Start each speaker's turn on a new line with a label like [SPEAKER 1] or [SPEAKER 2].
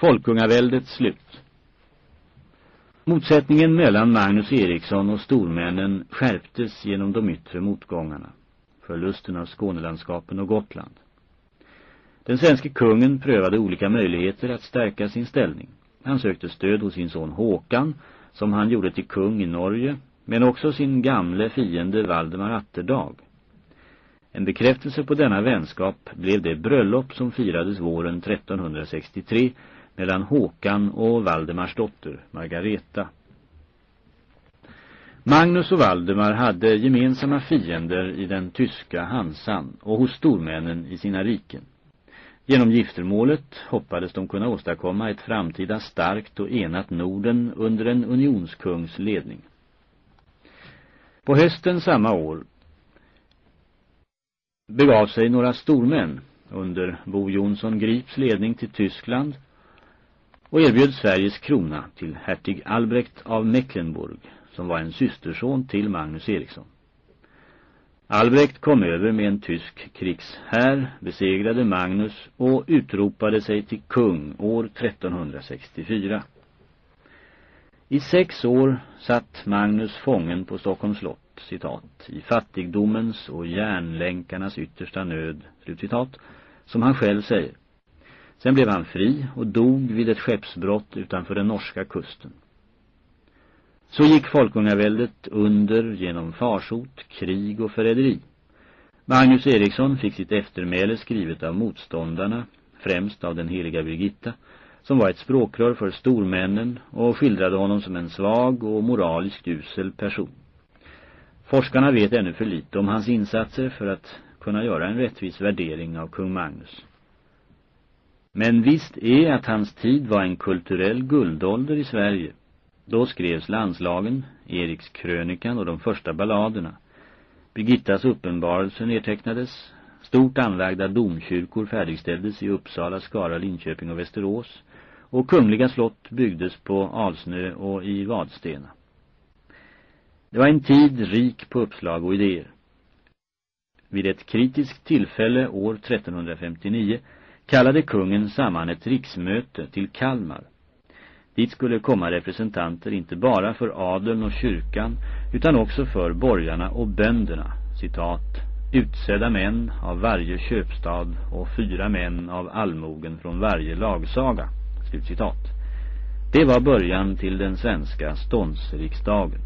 [SPEAKER 1] Folkungaväldets slut Motsättningen mellan Magnus Eriksson och stormännen skärptes genom de yttre motgångarna, förlusten av Skånelandskapen och Gotland. Den svenske kungen prövade olika möjligheter att stärka sin ställning. Han sökte stöd hos sin son Håkan, som han gjorde till kung i Norge, men också sin gamle fiende Valdemar Atterdag. En bekräftelse på denna vänskap blev det bröllop som firades våren 1363 mellan Håkan och Valdemars dotter Margareta. Magnus och Valdemar hade gemensamma fiender i den tyska Hansan och hos stormännen i sina riken. Genom giftermålet hoppades de kunna åstadkomma ett framtida starkt och enat Norden under en unionskungs ledning. På hösten samma år begav sig några stormän under Bo Jonsson Grips ledning till Tyskland och erbjöd Sveriges krona till hertig Albrecht av Mecklenburg som var en systerson till Magnus Eriksson. Albrecht kom över med en tysk krigshär, besegrade Magnus och utropade sig till kung år 1364. I sex år satt Magnus fången på Stockholms slott, citat, i fattigdomens och järnlänkarnas yttersta nöd, slutcitat, som han själv säger. Sen blev han fri och dog vid ett skeppsbrott utanför den norska kusten. Så gick folkungaväldet under genom farsot, krig och förräderi. Magnus Eriksson fick sitt eftermäle skrivet av motståndarna, främst av den heliga Birgitta, som var ett språkrör för stormännen och skildrade honom som en svag och moraliskt usel person. Forskarna vet ännu för lite om hans insatser för att kunna göra en rättvis värdering av kung Magnus. Men visst är att hans tid var en kulturell guldålder i Sverige. Då skrevs landslagen, Eriks krönikan och de första balladerna. Birgittas uppenbarelse nedtecknades. Stort anlagda domkyrkor färdigställdes i Uppsala, Skara, Linköping och Västerås. Och kungliga slott byggdes på Alsnö och i Vadstena. Det var en tid rik på uppslag och idéer. Vid ett kritiskt tillfälle år 1359 kallade kungen samman ett riksmöte till Kalmar. Dit skulle komma representanter inte bara för adeln och kyrkan utan också för borgarna och bönderna, citat, utsedda män av varje köpstad och fyra män av allmogen från varje lagsaga, slutcitat. Det var början till den svenska ståndsriksdagen.